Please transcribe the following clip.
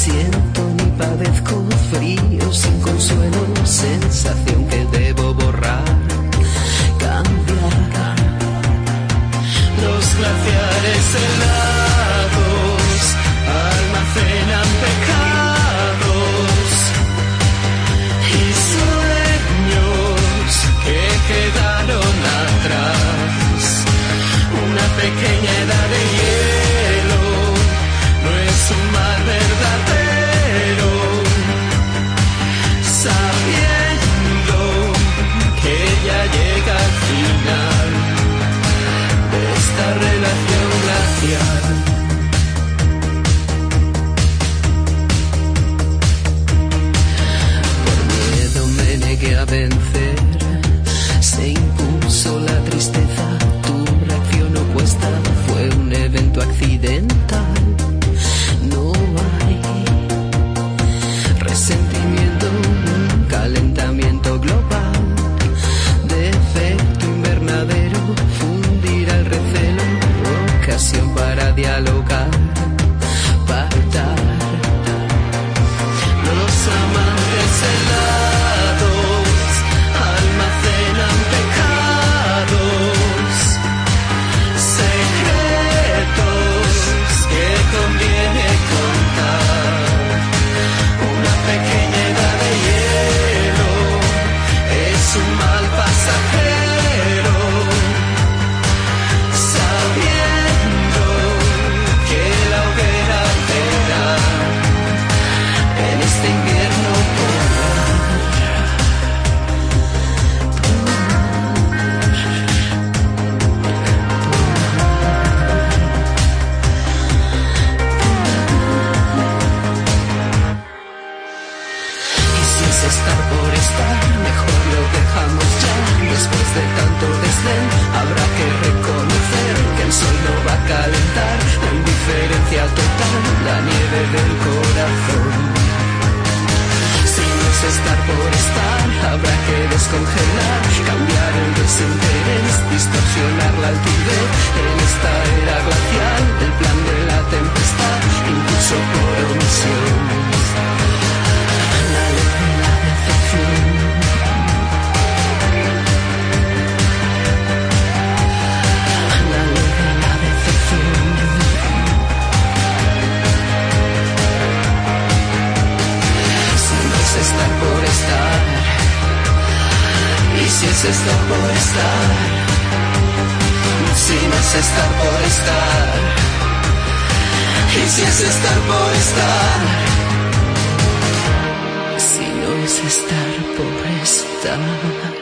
siento ni padezco frío, sin consuelo, sensación que debo I've been descongelar, cambiar el desinterés, distorsionar la altivez. En esta era glacial, el plan de la tempestad, impulso por omisión. La ley de la decepción. La ley la decepción. Si no es estar por estar si es estar por estar, si más está por estar, y si es estar por estar, si no es estar por estar.